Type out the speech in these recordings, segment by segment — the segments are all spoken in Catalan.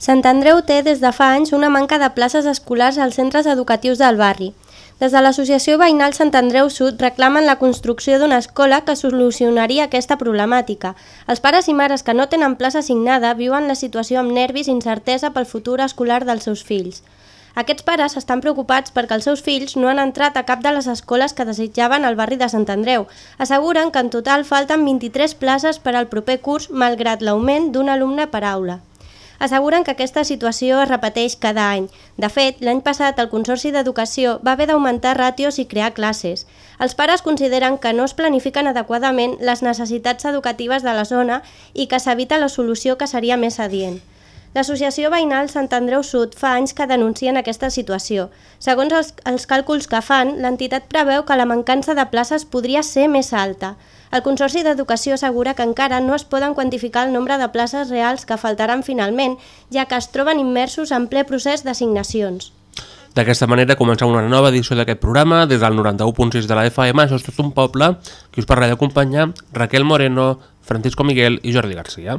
Sant Andreu té des de fa anys una manca de places escolars als centres educatius del barri. Des de l'Associació Veïnal Sant Andreu Sud reclamen la construcció d'una escola que solucionaria aquesta problemàtica. Els pares i mares que no tenen plaça assignada viuen la situació amb nervis i incertesa pel futur escolar dels seus fills. Aquests pares estan preocupats perquè els seus fills no han entrat a cap de les escoles que desitjaven al barri de Sant Andreu. Asseguren que en total falten 23 places per al proper curs malgrat l'augment d'un alumne per aula asseguren que aquesta situació es repeteix cada any. De fet, l'any passat el Consorci d'Educació va haver d'augmentar ràtios i crear classes. Els pares consideren que no es planifiquen adequadament les necessitats educatives de la zona i que s'evita la solució que seria més adient. L'Associació Veïnal Sant Andreu Sud fa anys que denuncien aquesta situació. Segons els, els càlculs que fan, l'entitat preveu que la mancança de places podria ser més alta. El Consorci d'Educació assegura que encara no es poden quantificar el nombre de places reals que faltaran finalment, ja que es troben immersos en ple procés d'assignacions. D'aquesta manera comença una nova edició d'aquest programa des del 91.6 de la FM, això és tot un poble, qui us parla d'acompanyar Raquel Moreno, Francisco Miguel i Jordi Garcia.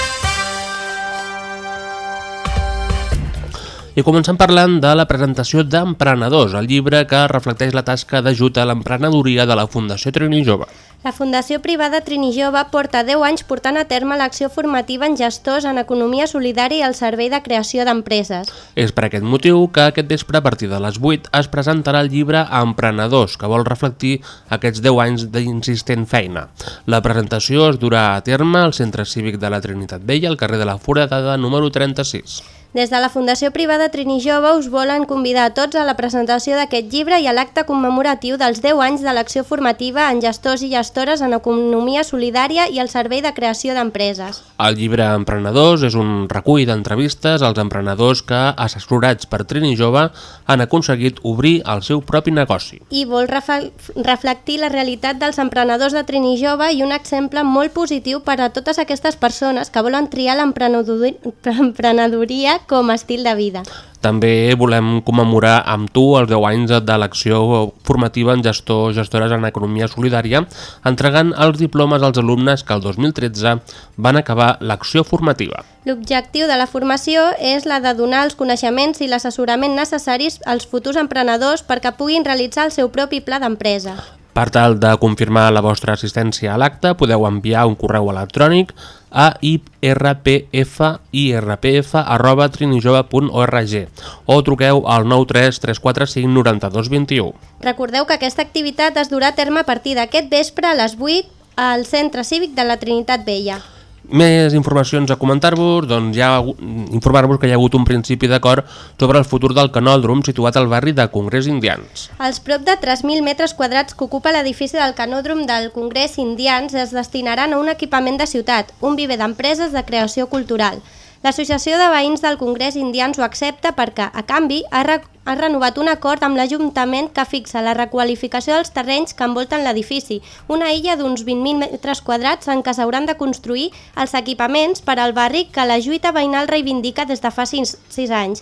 I comencem parlant de la presentació d'Emprenedors, el llibre que reflecteix la tasca d'ajut a l'emprenedoria de la Fundació Trini Jove. La Fundació Privada Trini Jove porta 10 anys portant a terme l'acció formativa en gestors en economia solidària i el servei de creació d'empreses. És per aquest motiu que aquest vespre a partir de les 8 es presentarà el llibre Emprenedors, que vol reflectir aquests 10 anys d'insistent feina. La presentació es durà a terme al Centre Cívic de la Trinitat Vella, al carrer de la Foradada número 36. Des de la Fundació Privada Trini Jove us volen convidar a tots a la presentació d'aquest llibre i a l'acte commemoratiu dels 10 anys de l'acció formativa en gestors i gestores en economia solidària i el servei de creació d'empreses. El llibre Emprenedors és un recull d'entrevistes als emprenedors que, assessorats per Trini Jove, han aconseguit obrir el seu propi negoci. I vol reflectir la realitat dels emprenedors de Trini Jove i un exemple molt positiu per a totes aquestes persones que volen triar l'emprenedoria com a estil de vida. També volem commemorar amb tu els 10 anys de l'acció formativa en gestor gestores en economia solidària, entregant els diplomes als alumnes que el 2013 van acabar l'acció formativa. L'objectiu de la formació és la de donar els coneixements i l'assessorament necessaris als futurs emprenedors perquè puguin realitzar el seu propi pla d'empresa. Per tal de confirmar la vostra assistència a l'acte, podeu enviar un correu electrònic a irpf.trinijove.org o truqueu al 93 345 92 21. Recordeu que aquesta activitat es durà a terme a partir d'aquest vespre a les 8 al Centre Cívic de la Trinitat Vella. Més informacions a comentar-vos, doncs ja informar-vos que hi ha hagut un principi d'acord sobre el futur del canòdrom situat al barri de Congrés Indians. Els prop de 3.000 metres quadrats que ocupa l'edifici del canòdrom del Congrés Indians es destinaran a un equipament de ciutat, un viver d'empreses de creació cultural. L'Associació de Veïns del Congrés Indians ho accepta perquè, a canvi, ha, re ha renovat un acord amb l'Ajuntament que fixa la requalificació dels terrenys que envolten l'edifici, una illa d'uns 20.000 metres quadrats en què s'hauran de construir els equipaments per al barri que la lluita veïnal reivindica des de fa 6, 6 anys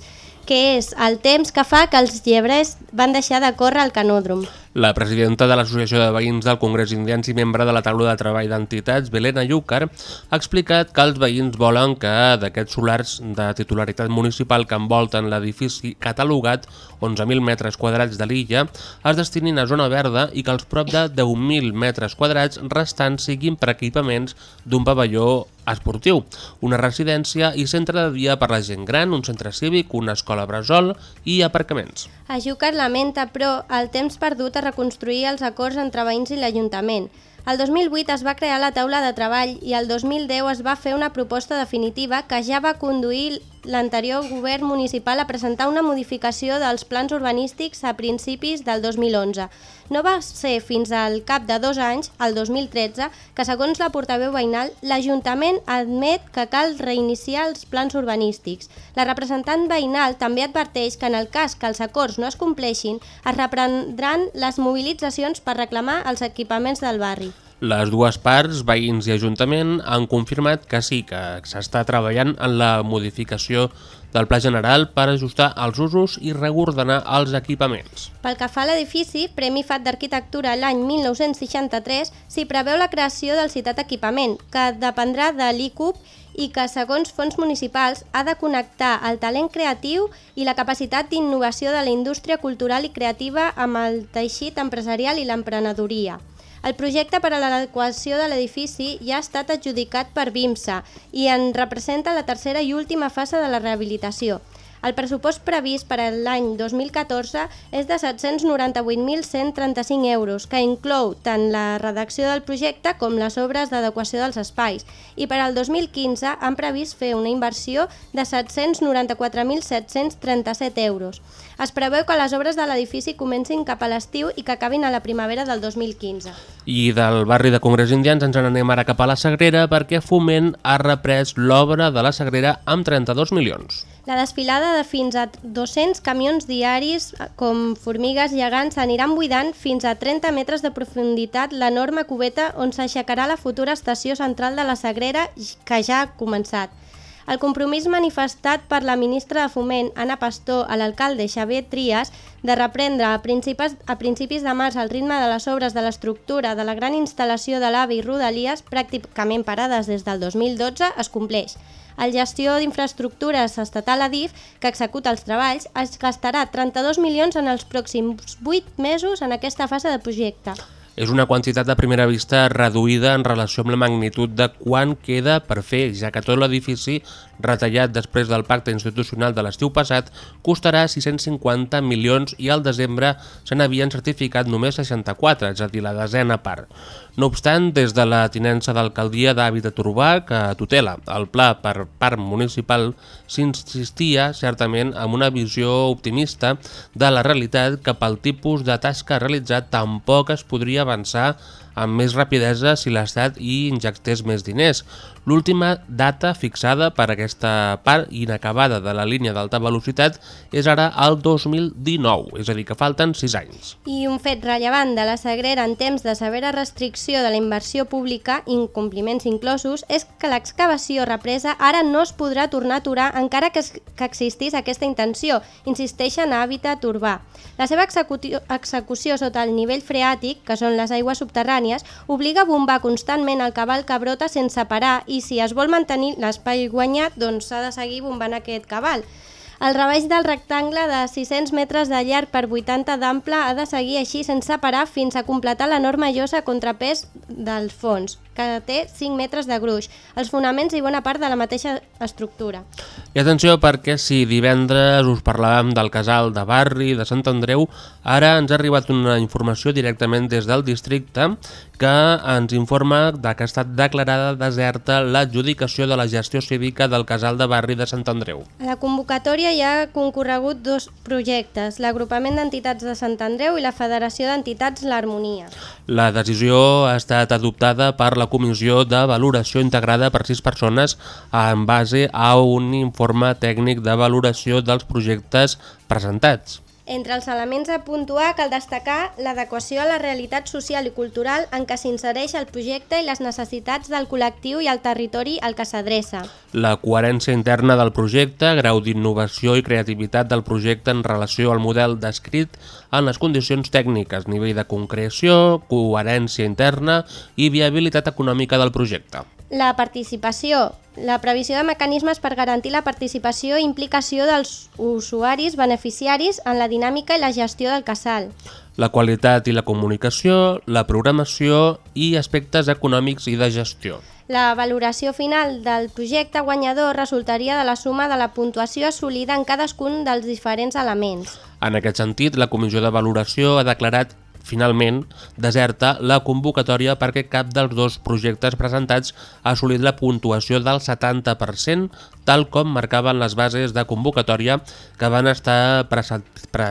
que és el temps que fa que els llebrers van deixar de córrer al canòdrom. La presidenta de l'Associació de Veïns del Congrés Indians i membre de la taula de treball d'entitats, Belena Llúcar, ha explicat que els veïns volen que d'aquests solars de titularitat municipal que envolten l'edifici catalogat 11.000 metres quadrats de l'illa es destinin a zona verda i que els prop de 10.000 metres quadrats restants siguin per equipaments d'un pavelló esportiu, una residència i centre de dia per la gent gran, un centre cívic, una escola bressol i aparcaments. A Júcar lamenta, però, el temps perdut a reconstruir els acords entre veïns i l'Ajuntament. El 2008 es va crear la taula de treball i el 2010 es va fer una proposta definitiva que ja va conduir l'anterior govern municipal a presentar una modificació dels plans urbanístics a principis del 2011. No va ser fins al cap de dos anys, el 2013, que segons la portaveu veïnal, l'Ajuntament admet que cal reiniciar els plans urbanístics. La representant veïnal també adverteix que en el cas que els acords no es compleixin, es reprendran les mobilitzacions per reclamar els equipaments del barri. Les dues parts, veïns i Ajuntament, han confirmat que sí, que s'està treballant en la modificació del Pla General per ajustar els usos i reordenar els equipaments. Pel que fa a l'edifici, Premi FAT d'Arquitectura l'any 1963, s'hi preveu la creació del citat equipament, que dependrà de l'ICUP i que, segons fons municipals, ha de connectar el talent creatiu i la capacitat d'innovació de la indústria cultural i creativa amb el teixit empresarial i l'emprenedoria. El projecte per a l'adequació de l'edifici ja ha estat adjudicat per BIMSA i en representa la tercera i última fase de la rehabilitació. El pressupost previst per a l'any 2014 és de 798.135 euros, que inclou tant la redacció del projecte com les obres d'adequació dels espais, i per al 2015 han previst fer una inversió de 794.737 euros. Es preveu que les obres de l'edifici comencin cap a l'estiu i que acabin a la primavera del 2015. I del barri de Congrés Indians ens n'anem ara cap a la Sagrera perquè Foment ha reprès l'obra de la Sagrera amb 32 milions. La desfilada de fins a 200 camions diaris com formigues gegants aniran buidant fins a 30 metres de profunditat l'enorme cubeta on s'aixecarà la futura estació central de la Sagrera que ja ha començat. El compromís manifestat per la ministra de Foment, Anna Pastor, a l'alcalde Xavier Trias, de reprendre a principis, a principis de març el ritme de les obres de l'estructura de la gran instal·lació de l'AVE i Rodalies, pràcticament parades des del 2012, es compleix. El gestió d'infraestructures estatal Adif, que executa els treballs, es gastarà 32 milions en els pròxims 8 mesos en aquesta fase de projecte. És una quantitat de primera vista reduïda en relació amb la magnitud de quan queda per fer, ja que tot l'edifici, retallat després del pacte institucional de l'estiu passat, costarà 650 milions i al desembre se n'havien certificat només 64, és a dir, la desena part. No obstant, des de la tinença d'alcaldia d'Hàbitat Urbà, que tutela el pla per part municipal, s'insistia certament amb una visió optimista de la realitat que pel tipus de tasca realitzat tampoc es podria avançar amb més rapidesa si l'Estat hi injectés més diners. L'última data fixada per aquesta part inacabada de la línia d'alta velocitat és ara el 2019, és a dir, que falten 6 anys. I un fet rellevant de la Sagrera en temps de severa restricció de la inversió pública, incompliments inclosos, és que l'excavació represa ara no es podrà tornar a aturar encara que, es, que existís aquesta intenció, insisteixen a Hàbitat Urbà. La seva execució, execució sota el nivell freàtic, que són les aigües subterrànies, obliga a bombar constantment el cabal que brota sense parar i si es vol mantenir l'espai guanyat, doncs s'ha de seguir bombant aquest cabal. El rebaix del rectangle de 600 metres de llarg per 80 d'ample ha de seguir així sense parar fins a completar l'enorme llosa contrapès del fons, que té 5 metres de gruix, els fonaments i bona part de la mateixa estructura. I atenció perquè si divendres us parlàvem del casal de barri de Sant Andreu, ara ens ha arribat una informació directament des del districte que ens informa de que ha estat declarada deserta l'adjudicació de la gestió cívica del casal de barri de Sant Andreu. A la convocatòria hi ha concorregut dos projectes, l'agrupament d'entitats de Sant Andreu i la Federació d'Entitats L'Harmonia. La decisió ha estat adoptada per la Comissió de Valoració Integrada per sis persones en base a un informe tècnic de valoració dels projectes presentats. Entre els elements a puntuar cal destacar l'adequació a la realitat social i cultural en què s'insereix el projecte i les necessitats del col·lectiu i el territori al que s'adreça. La coherència interna del projecte, grau d'innovació i creativitat del projecte en relació al model descrit en les condicions tècniques, nivell de concreció, coherència interna i viabilitat econòmica del projecte. La participació. La previsió de mecanismes per garantir la participació i implicació dels usuaris beneficiaris en la dinàmica i la gestió del casal. la qualitat i la comunicació, la programació i aspectes econòmics i de gestió. La valoració final del projecte guanyador resultaria de la suma de la puntuació assolida en cadascun dels diferents elements. En aquest sentit, la Comissió de Valoració ha declarat finalment deserta la convocatòria perquè cap dels dos projectes presentats ha assolit la puntuació del 70%, tal com marcaven les bases de convocatòria que van estar precept pre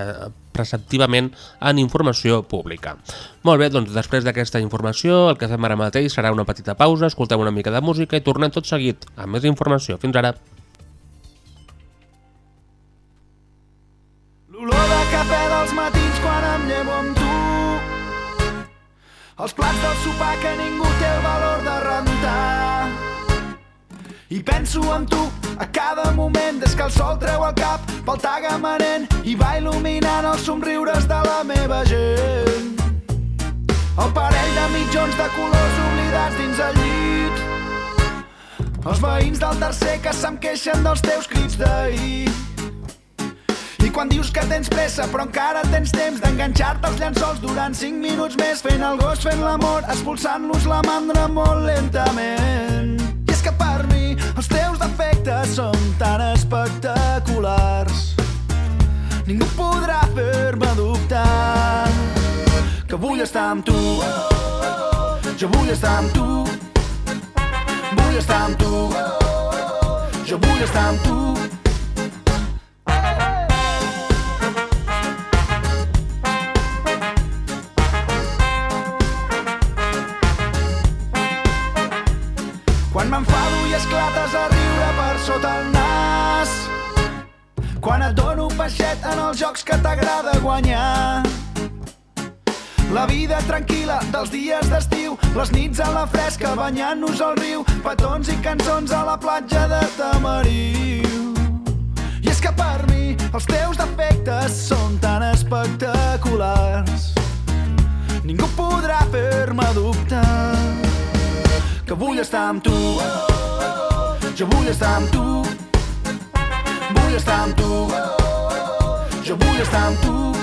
preceptivament en informació pública. Molt bé, doncs després d'aquesta informació el que fem ara mateix serà una petita pausa, escoltem una mica de música i tornem tot seguit amb més informació. Fins ara. Els plats del sopar que ningú té el valor de rentar. I penso en tu a cada moment des que el sol treu el cap pel tagamanent i va il·luminant els somriures de la meva gent. El parell de mitjons de colors oblidats dins el llit. Els veïns del tercer que se'm queixen dels teus crits d'ahir i quan dius que tens pressa però encara tens temps d'enganxar-te als llençols durant 5 minuts més fent el gos, fent l'amor, expulsant-los la mandra molt lentament. I és que per mi els teus defectes són tan espectaculars. Ningú podrà fer-me dubtar que vull estar amb tu. Jo vull estar amb tu. Vull estar amb tu. Jo vull estar amb tu Quan et dono peixet en els jocs que t'agrada guanyar. La vida tranquil·la dels dies d'estiu, les nits a la fresca banyant-nos al riu, petons i cançons a la platja de Tamariu. I és que per mi els teus defectes són tan espectaculars. Ningú podrà fer-me dubtar que vull estar amb tu. Jo vull estar amb tu Vull estar amb tu Jo vull estar amb tu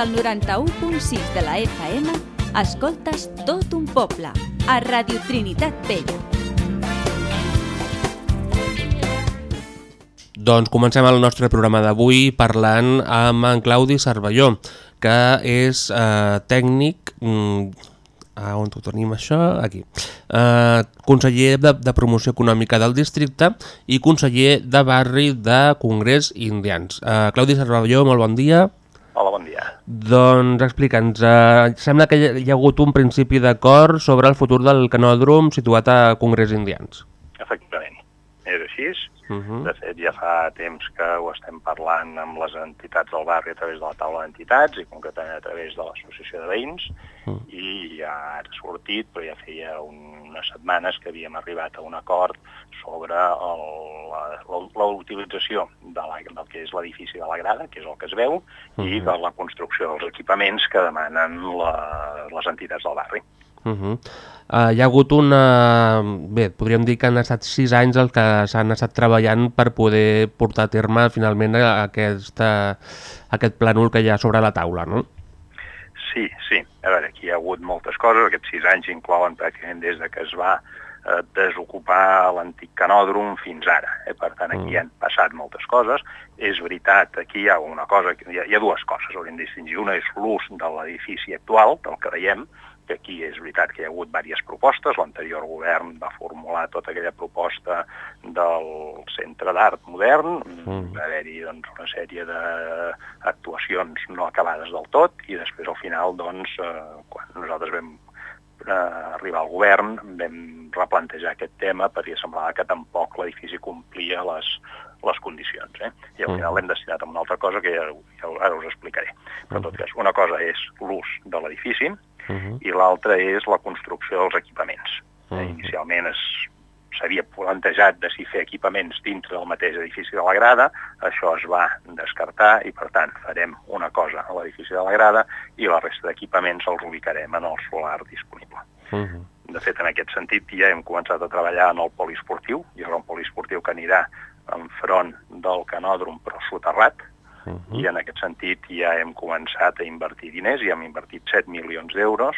del 91.6 de la FM, escoltes tot un poble, a Radio Trinitat Vella. Doncs comencem el nostre programa d'avui parlant amb en Claudi Cervelló, que és eh, tècnic... Mm, on ho tenim això? Aquí. Eh, conseller de, de Promoció Econòmica del Districte i conseller de Barri de Congrés Indians. Eh, Claudi Cervelló, molt bon dia. Hola, bon dia. Doncs explica'ns, eh, sembla que hi ha hagut un principi d'acord sobre el futur del canòdrom situat a Congrés Indians. Efectivament, és així. Uh -huh. De fet, ja fa temps que ho estem parlant amb les entitats del barri a través de la taula d'entitats i concretament a través de l'associació de veïns Uh. i ja ha sortit, però ja feia un, unes setmanes que havíem arribat a un acord sobre el- la- la la utilització de la, del que és l'edifici de la Grada, que és el que es veu, i Mhm. de la construcció dels equipaments que demanen la, les entitats del barri. Uh -huh. uh, hi ha hagut una... Bé, podríem dir que han estat sis anys els que s'han estat treballant per poder portar a terme finalment aquesta, aquest plànol que hi ha sobre la taula, no? Sí, sí. A veure, aquí hi ha hagut moltes coses. Aquests sis anys inclouen pràcticament des de que es va eh, desocupar l'antic canòdrom fins ara. Eh? Per tant, aquí Mm. han passat moltes coses. És veritat, aquí hi ha una cosa, hi ha, hi ha dues coses, hauríem de distingir. Una és l'ús de l'edifici actual, del que veiem, que aquí és veritat que hi ha hagut diverses propostes. L'anterior govern va formular tota aquella proposta del Centre d'Art Modern, Mm. va haver-hi doncs, una sèrie d'actuacions no acabades del tot i després al final, doncs, eh, quan nosaltres vam eh, arribar al govern vam replantejar aquest tema perquè semblava que tampoc l'edifici complia les, les condicions. Eh? I al final Mm. l'hem destinat a una altra cosa que ja, ja ara us explicaré. Però en tot cas, una cosa és l'ús de l'edifici Uh -huh. i l'altra és la construcció dels equipaments. Eh, Mhm. Inicialment es s'havia plantejat de si fer equipaments dintre del mateix edifici de la Grada, això es va descartar i, per tant, farem una cosa a l'edifici de la Grada i la resta d'equipaments els ubicarem en el solar disponible. Uh -huh. De fet, en aquest sentit, ja hem començat a treballar en el poliesportiu. Hi haurà un poliesportiu que anirà enfront del canòdrom però soterrat, Uh i en aquest sentit ja hem començat a invertir diners i hem invertit 7 milions d'euros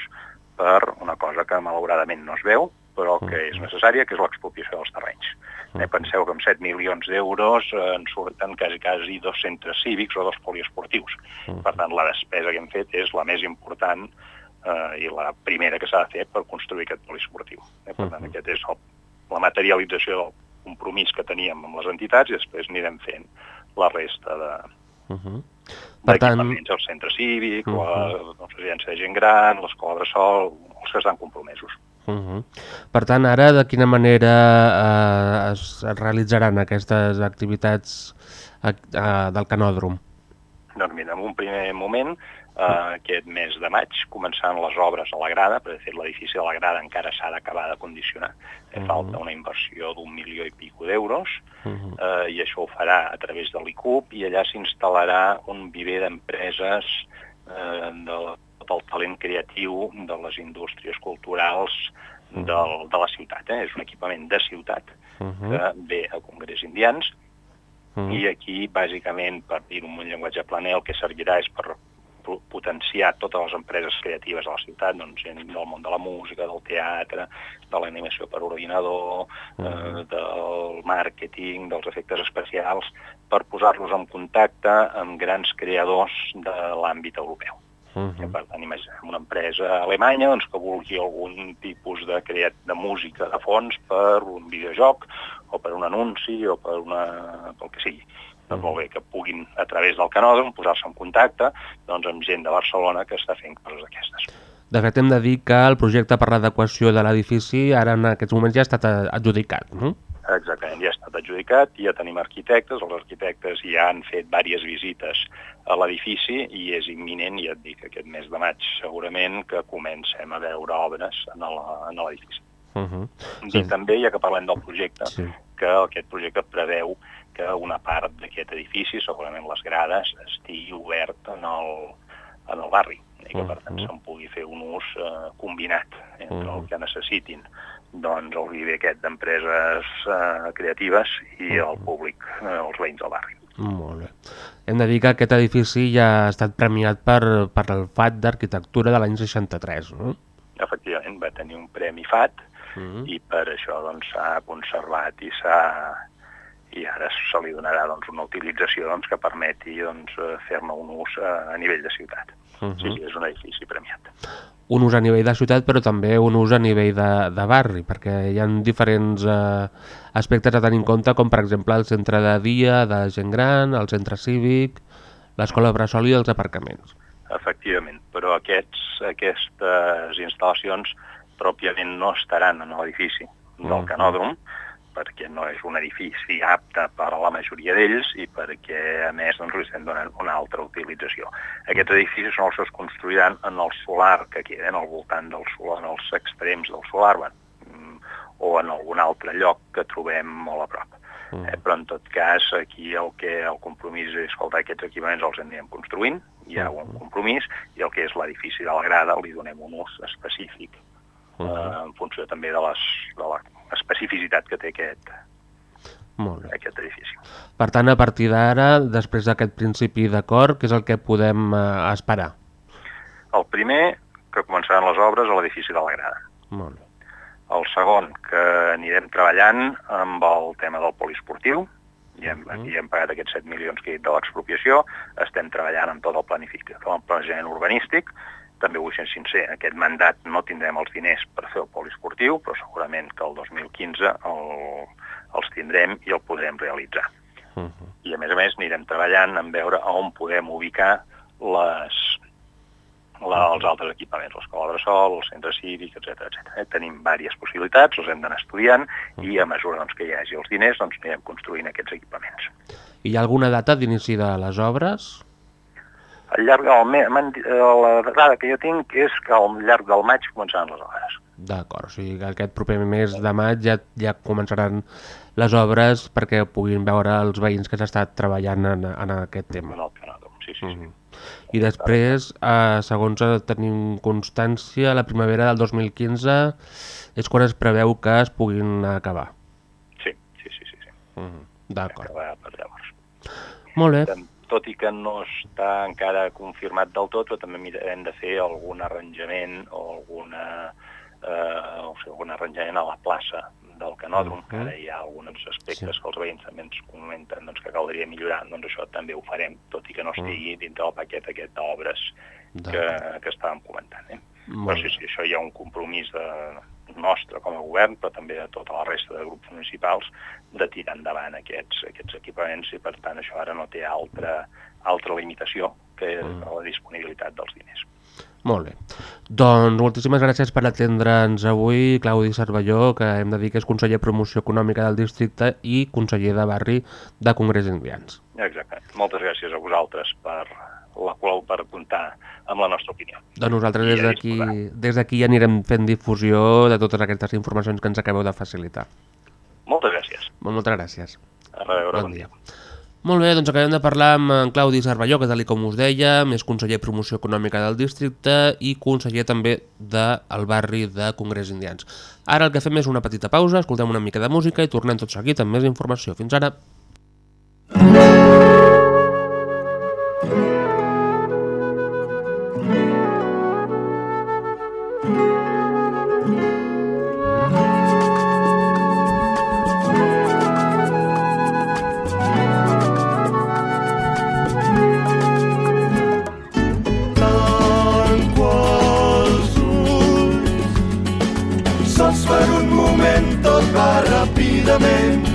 per una cosa que malauradament no es veu, però que és necessària, que és l'expropiació dels terrenys. Eh, penseu que amb 7 milions d'euros eh, en surten quasi, quasi dos centres cívics o dos poliesportius. Per tant, la despesa que hem fet és la més important eh, i la primera que s'ha de fer per construir aquest poliesportiu. Eh, per tant, aquest és el, la materialització del compromís que teníem amb les entitats i després anirem fent la resta de, Uh -huh. Per tant, el centre cívic, Mhm. la, la residència de gent gran, l'escola bressol, els que estan compromesos. uh -huh. per tant, ara de quina manera eh, es realitzaran aquestes activitats eh, del canòdrom? Doncs mira, en un primer moment, eh, aquest mes de maig, començant les obres a la grada, perquè de fet l'edifici de la grada encara s'ha d'acabar de condicionar. Eh, Mhm. Falta una inversió d'un milió i pico d'euros, Uh -huh. eh, i això ho farà a través de l'ICUP, i allà s'instal·larà un viver d'empreses eh, de tot el talent creatiu de les indústries culturals del, de la ciutat. Eh? És un equipament de ciutat Uh -huh. que ve a Congrés Indians Uh -huh. i aquí, bàsicament, per dir-ho en un llenguatge planer, el que servirà és per potenciar totes les empreses creatives de la ciutat, doncs gent del món de la música, del teatre, de l'animació per ordinador, eh, del màrqueting, dels efectes especials, per posar-los en contacte amb grans creadors de l'àmbit europeu. Uh -huh. per tant, imaginem una empresa alemanya doncs, que vulgui algun tipus de creat de música de fons per un videojoc o per un anunci o per una... pel que sigui. Doncs molt bé, que puguin, a través del canòdrom, posar-se en contacte doncs, amb gent de Barcelona que està fent coses d'aquestes. De fet, hem de dir que el projecte per l'adequació de l'edifici ara en aquests moments ja ha estat eh, adjudicat. No? Exactament, ja ha estat adjudicat, ja tenim arquitectes, els arquitectes ja han fet diverses visites a l'edifici i és imminent, ja et dic, aquest mes de maig segurament que comencem a veure obres en l'edifici. Uh -huh. Dic també, ja que parlem del projecte, Sí. que aquest projecte preveu que una part d'aquest edifici, segurament les grades, estigui obert en el, en el barri i que per tant Mhm. se'n pugui fer un ús eh, combinat entre el que necessitin doncs el viver aquest d'empreses eh, creatives i el públic, eh, els veïns del barri. Molt bé. Hem de dir que aquest edifici ja ha estat premiat per, per el FAT d'Arquitectura de l'any 63, no? Efectivament, va tenir un premi FAT Uh -huh. i per això doncs, s'ha conservat i s'ha i ara se li donarà doncs, una utilització doncs, que permeti doncs, eh, fer-ne un ús a, a nivell de ciutat. Uh -huh. sí, és un edifici premiat. Un ús a nivell de ciutat, però també un ús a nivell de, de barri, perquè hi ha diferents eh, aspectes a tenir en compte, com per exemple el centre de dia de gent gran, el centre cívic, l'escola bressol i els aparcaments. Efectivament, però aquests, aquestes instal·lacions pròpiament no estaran en l'edifici del Mhm. canòdrom, perquè no és un edifici apte per a la majoria d'ells i perquè, a més, doncs, li estem donant una altra utilització. Aquests edificis són els que es construiran en el solar que queden al voltant del solar, en els extrems del solar, bueno, mm, o en algun altre lloc que trobem molt a prop. Mm. Eh, però en tot cas aquí el que el compromís és escoltar aquests equipaments els anirem construint, hi ha un compromís i el que és l'edifici de la grada li donem un ús específic Uh -huh. eh, en funció també de, les, de la especificitat que té aquest, Molt bé. aquest edifici. Per tant, a partir d'ara, després d'aquest principi d'acord, què és el que podem eh, esperar? El primer, que començaran les obres a l'edifici de la grada. Molt bé. El segon, que anirem treballant amb el tema del poliesportiu, i hem, Mhm. aquí hem pagat aquests 7 milions que he dit de l'expropiació, estem treballant amb tot el planificació, el planejament urbanístic, també vull ser sincer, aquest mandat no tindrem els diners per fer el poliesportiu, però segurament que el 2015 el, els tindrem i el podrem realitzar. Uh -huh. I a més a més anirem treballant en veure on podem ubicar les, la, els altres equipaments, l'escola Bressol, el centre cívic, etc etc. Eh? Tenim diverses possibilitats, els hem d'anar estudiant i a mesura doncs, que hi hagi els diners doncs, anirem construint aquests equipaments. Hi ha alguna data d'inici de les obres? Al llarg del me, eh, la dada que jo tinc és que al llarg del maig començaran les obres. D'acord, o sigui que aquest proper mes de maig ja, ja començaran les obres perquè puguin veure els veïns que s'ha estat treballant en, en aquest tema. En el sí, sí, sí. Mhm. I després, eh, segons eh, tenim constància, la primavera del 2015 és quan es preveu que es puguin acabar. Sí, sí, sí, sí. sí. D'acord. Acabarà per llavors. Molt bé. Tam- Tot i que no està encara confirmat del tot, però també mirarem de fer algun arranjament o alguna, eh, o sigui, algun arranjament a la plaça del Canòdrom, Mhm. que ara hi ha alguns aspectes Sí. que els veïns també ens comenten doncs, que caldria millorar, doncs això també ho farem, tot i que no estigui dintre del paquet aquest d'obres que, que estàvem comentant. Eh? Però sí, sí, això hi ha un compromís de, nostre com a govern, però també de tota la resta de grups municipals, de tirar endavant aquests, aquests equipaments i per tant això ara no té altra, altra limitació que Mm. la disponibilitat dels diners. Molt bé. Doncs moltíssimes gràcies per atendre'ns avui, Claudi Cervelló, que hem de dir que és conseller de Promoció Econòmica del districte i conseller de barri de Congrés Indians. Exactament. Moltes gràcies a vosaltres per la qual per comptar amb la nostra opinió. Doncs nosaltres des d'aquí des d'aquí ja anirem fent difusió de totes aquestes informacions que ens acabeu de facilitar. Moltes gràcies. Molt, moltes gràcies. A reveure, Bon dia. Molt bé, doncs acabem de parlar amb en Claudi Cervelló, que tal com us deia, és conseller de Promoció Econòmica del districte i conseller també del barri de Congrés Indians. Ara el que fem és una petita pausa, escoltem una mica de música i tornem tot seguit amb més informació. Fins ara. Tanco ràpidament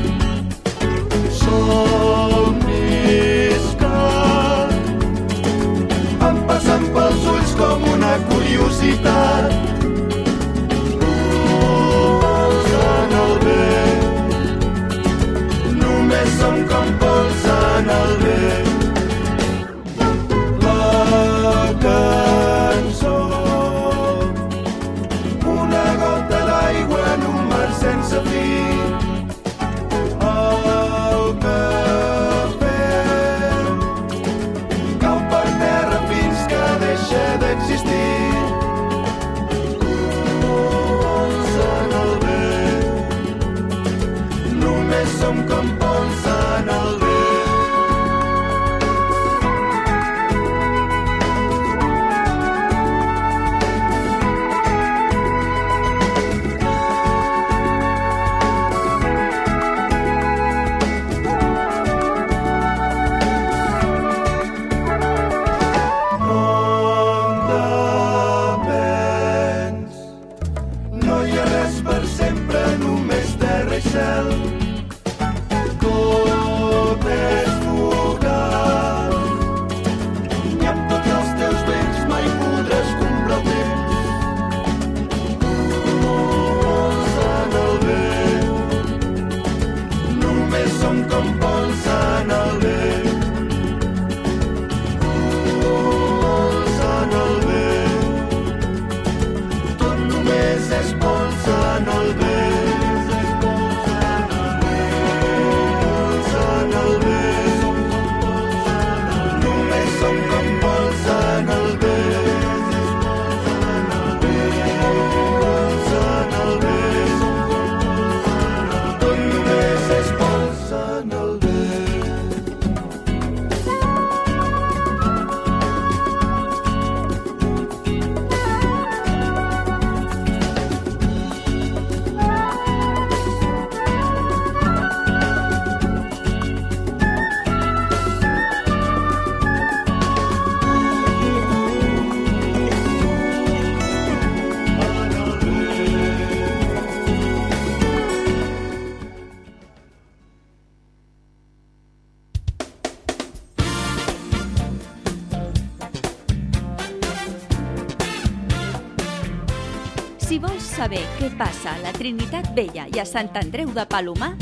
passa a la Trinitat Vella i a Sant Andreu de Palomar,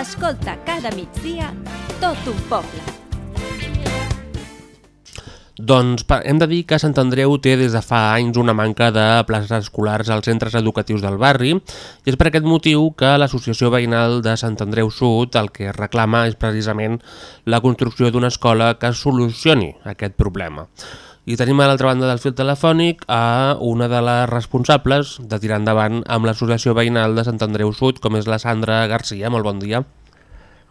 escolta cada migdia tot un poble. Doncs hem de dir que Sant Andreu té des de fa anys una manca de places escolars als centres educatius del barri i és per aquest motiu que l'Associació Veïnal de Sant Andreu Sud el que reclama és precisament la construcció d'una escola que solucioni aquest problema. I tenim a l'altra banda del fil telefònic a una de les responsables de tirar endavant amb l'Associació Veïnal de Sant Andreu Sud, com és la Sandra Garcia. Molt bon dia.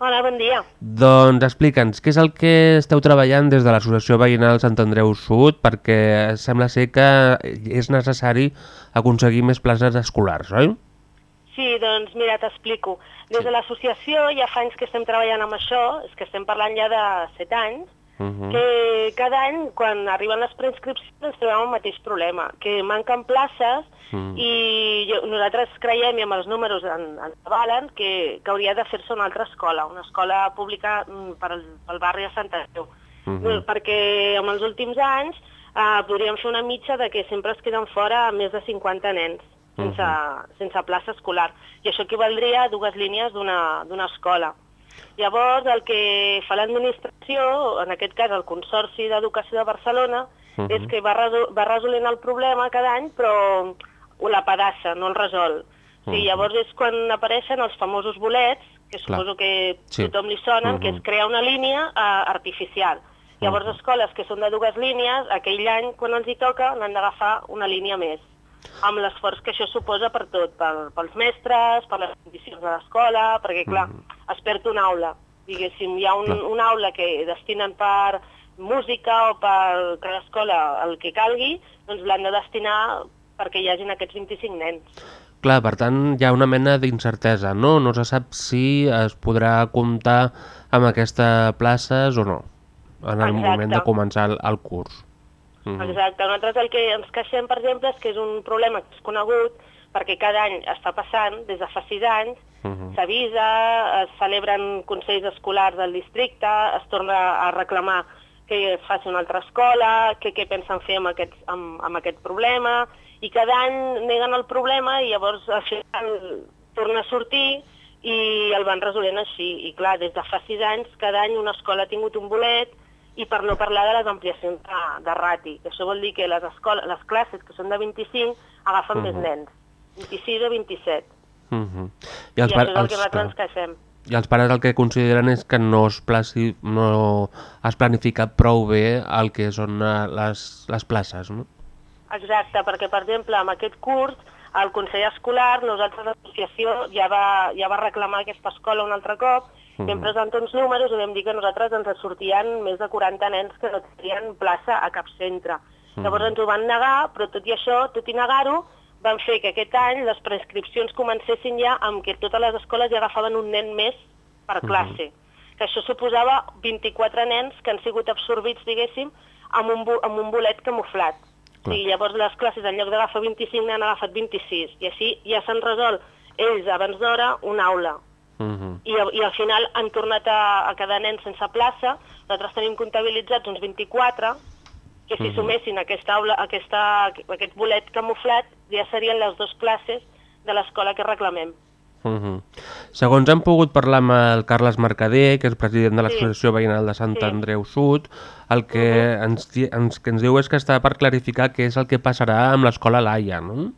Hola, bon dia. Doncs explica'ns, què és el que esteu treballant des de l'Associació Veïnal Sant Andreu Sud perquè sembla ser que és necessari aconseguir més places escolars, oi? Sí, doncs mira, t'explico. Des de l'associació ja fa anys que estem treballant amb això, és que estem parlant ja de 7 anys, Uh -huh. que cada any, quan arriben les preinscripcions, ens trobem el mateix problema, que manquen places Mm. i jo, nosaltres creiem, i amb els números en, ens avalen, que, que hauria de fer-se una altra escola, una escola pública mm, per al, pel barri de Sant Andreu. Mhm. Perquè en els últims anys eh, podríem fer una mitja de que sempre es queden fora més de 50 nens sense, sense plaça escolar. I això equivaldria a dues línies d'una d'una escola. Llavors, el que fa l'administració, en aquest cas el Consorci d'Educació de Barcelona, Mhm. és que va, resol va resolent el problema cada any, però la pedassa, no el resol. O sigui, Mhm. llavors és quan apareixen els famosos bolets, que Clar. suposo que Sí. tothom li sonen, que Mhm. és crear una línia eh, artificial. Llavors, escoles que són de dues línies, aquell any, quan els hi toca, n'han d'agafar una línia més amb l'esforç que això suposa per tot, per, pels mestres, per les condicions de l'escola, perquè, clar, es perd una aula. Diguéssim, hi ha un, Clar. una aula que destinen per música o per cada escola el que calgui, doncs l'han de destinar perquè hi hagin aquests 25 nens. Clar, per tant, hi ha una mena d'incertesa, no? No se sap si es podrà comptar amb aquestes places o no, en el Exacte. moment de començar el, el curs. Mhm. Exacte. Nosaltres el que ens queixem, per exemple, és que és un problema que és conegut perquè cada any està passant, des de fa sis anys, Mhm. s'avisa, es celebren consells escolars del districte, es torna a reclamar que faci una altra escola, que què pensen fer amb aquest, amb, amb aquest problema, i cada any neguen el problema i llavors al final torna a sortir i el van resolent així. I clar, des de fa sis anys, cada any una escola ha tingut un bolet i per no parlar de les ampliacions de, de rati. Que això vol dir que les, escoles, les classes que són de 25 agafen més Mhm. nens, 26 o 27. Mhm. I, I els, això par- és el els, que nosaltres ens queixem. I els pares el que consideren és que no es, placi, no es planifica prou bé el que són eh, les, les places, no? Exacte, perquè, per exemple, amb aquest curs, el Consell Escolar, nosaltres l'associació ja, va, ja va reclamar aquesta escola un altre cop, Mhm. vam presentar uns números i vam dir que nosaltres ens sortien més de 40 nens que no tenien plaça a cap centre. Mhm. Llavors ens ho van negar, però tot i això, tot i negar-ho, van fer que aquest any les prescripcions comencessin ja amb que totes les escoles ja agafaven un nen més per Mhm. classe. Que això suposava 24 nens que han sigut absorbits, diguéssim, amb un, amb un bolet camuflat. Clar. I llavors les classes, en lloc d'agafar 25, n'han agafat 26. I així ja s'han resolt ells abans d'hora una aula. Mhm. I, I al final han tornat a, a quedar nens sense plaça. Nosaltres tenim comptabilitzats uns 24, que si Mhm. sumessin aquesta aula, aquesta, aquest bolet camuflat, ja serien les dues classes de l'escola que reclamem. Mhm. Segons hem pogut parlar amb el Carles Mercader, que és president de Sí. l'Associació Veïnal de Sant Sí. Andreu Sud, el que, ens, di- ens, que ens diu és que està per clarificar què és el que passarà amb l'escola Laia, no?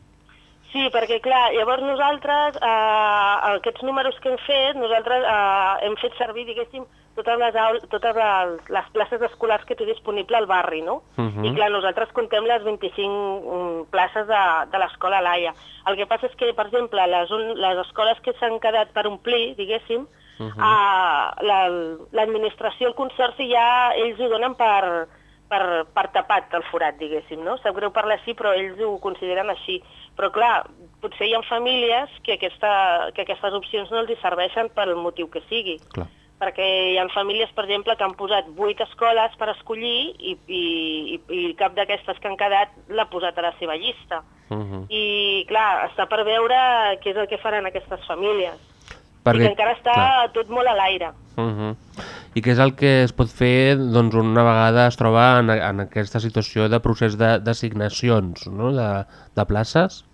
Sí, perquè clar, llavors nosaltres, eh, aquests números que hem fet, nosaltres eh, hem fet servir, diguéssim, totes les, totes les, les places escolars que té disponible al barri, no? Mhm. I clar, nosaltres contem les 25 mm, places de, de l'escola Laia. El que passa és que, per exemple, les, un, les escoles que s'han quedat per omplir, diguéssim, Mhm. eh, la- l'administració, el consorci ja, ells ho donen per, per, per tapat el forat, diguéssim, no? Sap greu parlar així, però ells ho consideren així. Però clar, potser hi ha famílies que, aquesta, que aquestes opcions no els serveixen pel motiu que sigui. Clar. Perquè hi ha famílies, per exemple, que han posat vuit escoles per escollir i, i, i, i cap d'aquestes que han quedat l'ha posat a la seva llista. Mhm. I clar, està per veure què és el que faran aquestes famílies. I Perquè, que encara està clar. tot molt a l'aire. Mhm. I què és el que es pot fer doncs, una vegada es troba en, en aquesta situació de procés de- d'assignacions no? de, de places?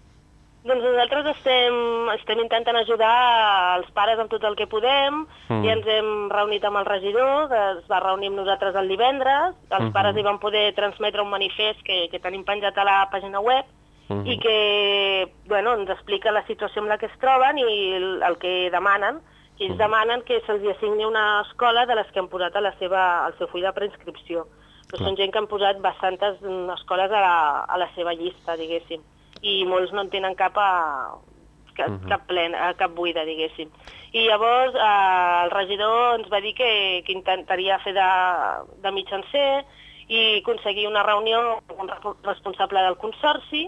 Doncs nosaltres estem, estem intentant ajudar els pares amb tot el que podem Mm. i ens hem reunit amb el regidor, que es va reunir amb nosaltres el divendres, els Mhm. pares hi van poder transmetre un manifest que, que tenim penjat a la pàgina web Mhm. i que bueno, ens explica la situació en la que es troben i el, el que demanen, que ells demanen que se'ls assigni una escola de les que han posat a la seva, al seu full de preinscripció. Però Clar. són gent que han posat bastantes mm, escoles a la, a la seva llista, diguéssim, i molts no en tenen cap a, cap, Mhm. cap, plena, cap buida, diguéssim. I llavors eh, el regidor ens va dir que, que intentaria fer de, de mitjancer i aconseguir una reunió amb un re- responsable del consorci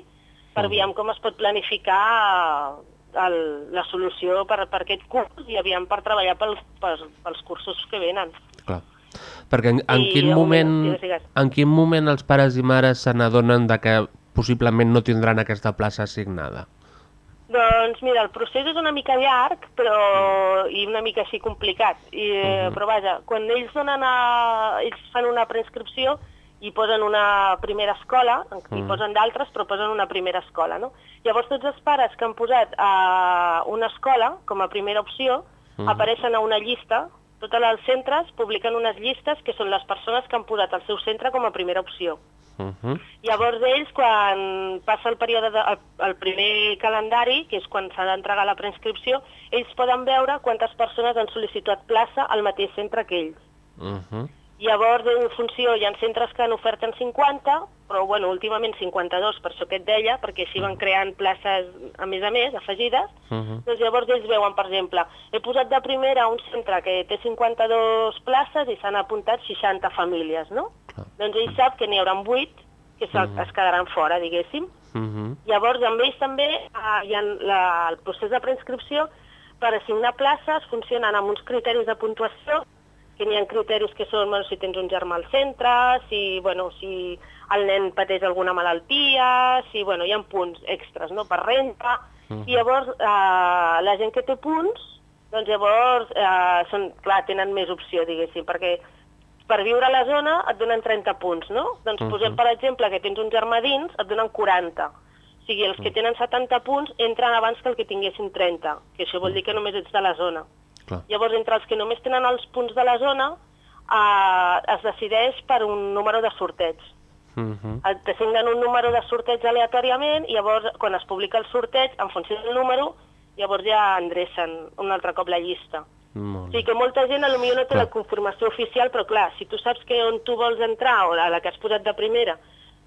per aviam com es pot planificar el, la solució per, per aquest curs i aviam per treballar pels, pels, pels cursos que venen. Clar. Perquè en, en, I, quin home, moment, digues, digues. en quin moment els pares i mares se n'adonen que possiblement no tindran aquesta plaça assignada? Doncs mira, el procés és una mica llarg però i una mica així complicat. I, eh, Però vaja, quan ells, donen a, ells fan una preinscripció i posen una primera escola, i Mm. posen d'altres, però posen una primera escola, no? Llavors tots els pares que han posat a una escola com a primera opció Mhm. apareixen a una llista, tots els centres publiquen unes llistes que són les persones que han posat el seu centre com a primera opció. Uh -huh. Llavors ells, quan passa el període, de, el, el primer calendari, que és quan s'ha d'entregar la preinscripció, ells poden veure quantes persones han sol·licitat plaça al mateix centre que ells. Uh. Llavors, en funció, hi ha centres que han oferten 50, però bueno, últimament 52, per això que et deia, perquè així van creant places a més a més, afegides, Uh -huh. doncs llavors ells veuen, per exemple, he posat de primera un centre que té 52 places i s'han apuntat 60 famílies, no? Doncs ell sap que n'hi haurà 8 que se, Mhm. es quedaran fora, diguéssim. Uh -huh. Llavors, amb ells també eh, hi ha la, el procés de preinscripció per assignar places funcionen amb uns criteris de puntuació, que n'hi ha criteris que són bueno, si tens un germà al centre, si, bueno, si el nen pateix alguna malaltia, si bueno, hi ha punts extras no? per renta, Mhm. i llavors eh, la gent que té punts, doncs llavors eh, són, clar, tenen més opció, diguéssim, perquè per viure a la zona et donen 30 punts, no? Doncs Mhm. posem, per exemple, que tens un germà dins, et donen 40. O sigui, els que tenen 70 punts entren abans que el que tinguessin 30, que això vol dir que només ets de la zona. Clar. Llavors, entre els que només tenen els punts de la zona, eh, es decideix per un número de sorteig. Uh -huh. Et t'assignen un número de sorteig aleatòriament i llavors, quan es publica el sorteig, en funció del número, llavors ja endrecen un altre cop la llista. Molt O sigui que molta gent potser no té Clar. la confirmació oficial, però clar, si tu saps que on tu vols entrar o la, la que has posat de primera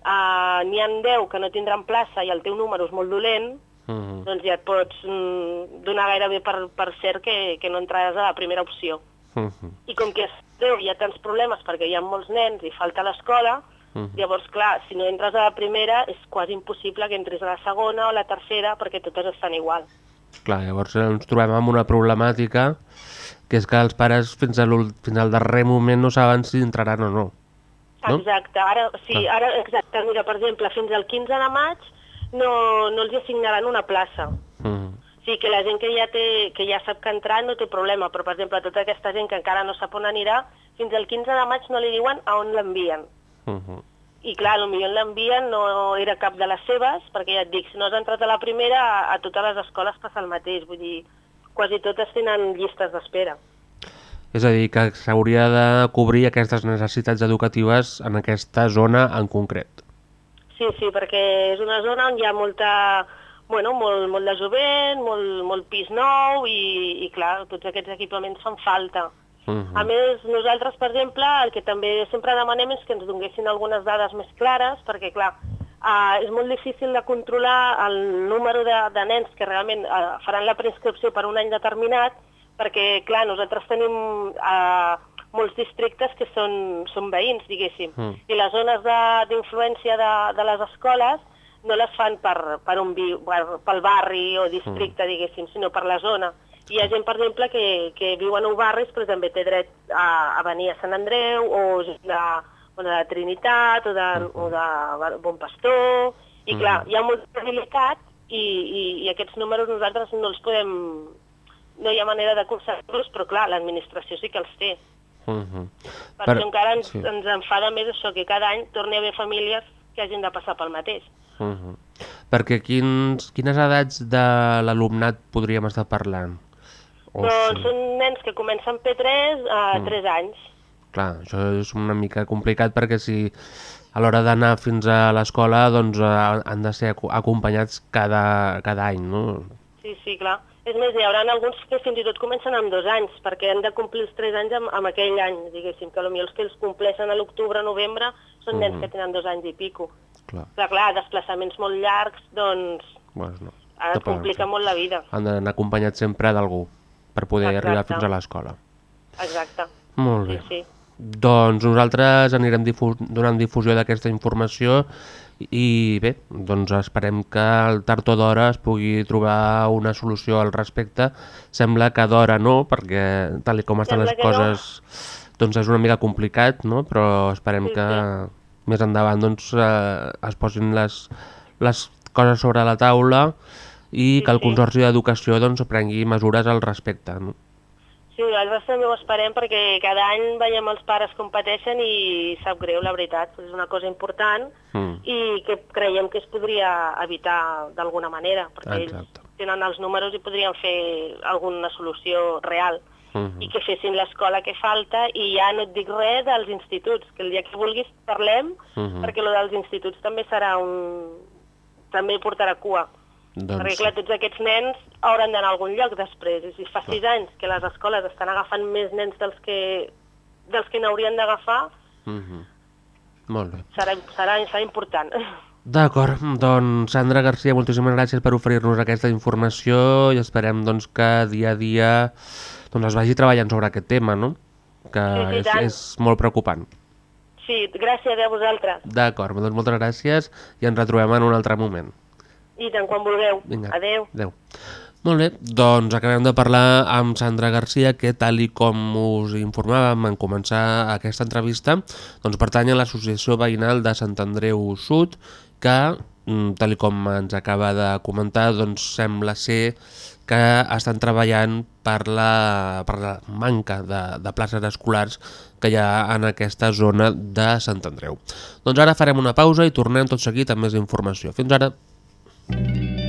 uh, n'hi han 10 que no tindran plaça i el teu número és molt dolent, Uh -huh. doncs ja et pots mm, donar gairebé per, per cert que, que no entraràs a la primera opció. Uh -huh. I com que veu hi ha tants problemes perquè hi ha molts nens i falta l'escola, Mhm. llavors, clar, si no entres a la primera és quasi impossible que entris a la segona o la tercera perquè totes estan igual. Clar, llavors ens trobem amb una problemàtica que és que els pares fins, a fins al darrer moment no saben si entraran o no. No? Exacte, ara, sí, Clar. ara, exacte, mira, per exemple, fins al 15 de maig no, no els assignaran una plaça. -huh. O sigui que la gent que ja, té, que ja sap que ha entrat no té problema, però per exemple tota aquesta gent que encara no sap on anirà, fins al 15 de maig no li diuen a on l'envien. Uh -huh. I clar, potser on l'envien no era cap de les seves, perquè ja et dic, si no has entrat a la primera, a, a totes les escoles passa el mateix, vull dir, quasi totes tenen llistes d'espera. És a dir, que s'hauria de cobrir aquestes necessitats educatives en aquesta zona en concret. Sí, sí, perquè és una zona on hi ha molta, bueno, molt, molt de jovent, molt, molt pis nou i, i clar, tots aquests equipaments fan falta. Uh -huh. A més, nosaltres, per exemple, el que també sempre demanem és que ens donguessin algunes dades més clares, perquè, clar, eh, és molt difícil de controlar el número de, de nens que realment eh, faran la preinscripció per un any determinat, perquè, clar, nosaltres tenim eh, molts districtes que són, són veïns, diguéssim, Mm. i les zones de- d'influència de, de les escoles no les fan per, per on viu, per, pel barri o districte, diguéssim, sinó per la zona. Hi ha gent, per exemple, que, que viu en nou barris però també té dret a, a venir a Sant Andreu o de, bueno, de Trinitat o de, o de Bon Pastor, i clar, Mhm. hi ha molta mobilitat i, i, i aquests números nosaltres no els podem... No hi ha manera de conservar-los, però clar, l'administració sí que els té. Uh -huh. Per això encara ens, sí. ens enfada més això, que cada any torni a haver famílies que hagin de passar pel mateix. Uh -huh. Perquè quins, quines edats de l'alumnat podríem estar parlant? O Doncs sí. són nens que comencen P3 a Mm. 3 anys. Clar, això és una mica complicat perquè si a l'hora d'anar fins a l'escola doncs eh, han de ser aco- acompanyats cada, cada any, no? Sí, sí, clar. És més, hi haurà alguns que fins i tot comencen amb dos anys, perquè han de complir els tres anys amb, amb aquell any, diguéssim, que potser els que els compleixen a l'octubre, novembre, són nens Mhm. que tenen dos anys i pico. Clar, Clar, clar, desplaçaments molt llargs, doncs doncs no. poden complica molt la vida. Han d'anar acompanyats sempre d'algú per poder Exacte. arribar fins a l'escola. Exacte. Molt bé. Sí, sí. Doncs nosaltres anirem difu donant difusió d'aquesta informació i bé, doncs esperem que al tard o d'hora es pugui trobar una solució al respecte. Sembla que d'hora no, perquè tal com estan Sembla les que no. coses doncs és una mica complicat, no? però esperem Sí, que més endavant doncs, eh, es posin les, les coses sobre la taula i Sí, que el sí. Consorci d'Educació doncs, prengui mesures al respecte. No? Sí, nosaltres també ho esperem perquè cada any veiem els pares com pateixen i sap greu, la veritat. És una cosa important Mm. i que creiem que es podria evitar d'alguna manera, perquè Exacte. ells tenen els números i podrien fer alguna solució real Mhm. i que fessin l'escola que falta i ja no et dic res dels instituts, que el dia que vulguis parlem, Mhm. perquè el dels instituts també serà un... també portarà cua. Doncs, Perquè, clar, tots aquests nens hauran d'anar a algun lloc després. I fa sis anys que les escoles estan agafant més nens dels que, dels que n'haurien d'agafar, Mhm. Molt bé. serà, serà, serà important. D'acord, doncs Sandra Garcia, moltíssimes gràcies per oferir-nos aquesta informació i esperem doncs, que dia a dia doncs, es vagi treballant sobre aquest tema, no? Que Sí, sí, és, és molt preocupant. Sí, gràcies a vosaltres. D'acord, doncs moltes gràcies i ens retrobem en un altre moment. I tant quan vulgueu. Vinga. Adeu. Adéu. Molt bé, doncs acabem de parlar amb Sandra Garcia, que tal i com us informàvem en començar aquesta entrevista, doncs pertany a l'Associació Veïnal de Sant Andreu Sud, que, mm, tal i com ens acaba de comentar, doncs sembla ser que estan treballant per la, per la manca de, de places escolars que hi ha en aquesta zona de Sant Andreu. Doncs ara farem una pausa i tornem tot seguit amb més informació. Fins ara. Música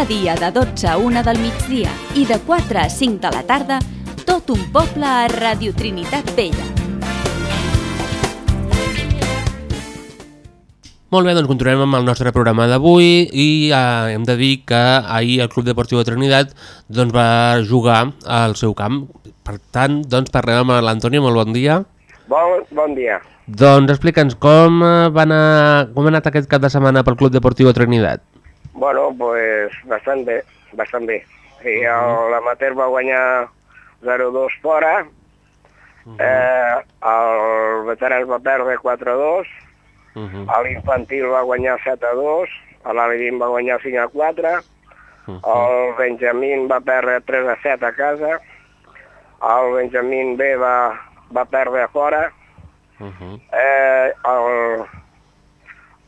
Cada dia de 12 a 1 del migdia i de 4 a 5 de la tarda, tot un poble a Radio Trinitat Vella. Molt bé, doncs continuem amb el nostre programa d'avui i eh, hem de dir que ahir el Club Deportiu de Trinitat doncs, va jugar al seu camp. Per tant, doncs, parlem amb l'Antonio, molt bon dia. Bon, bon dia. Doncs explica'ns com, eh, va anar, com ha anat aquest cap de setmana pel Club Deportiu de Trinitat. Bueno, pues bastant bé, bastant bé. I el, l'amater va guanyar 0-2 fora, eh, el veterans va perdre 4-2, Uh -huh. l'infantil va guanyar 7-2, l'Alevin va guanyar 5-4, el Benjamín va perdre 3-7 a casa, el Benjamín B va, va perdre fora, Uh -huh. eh, el,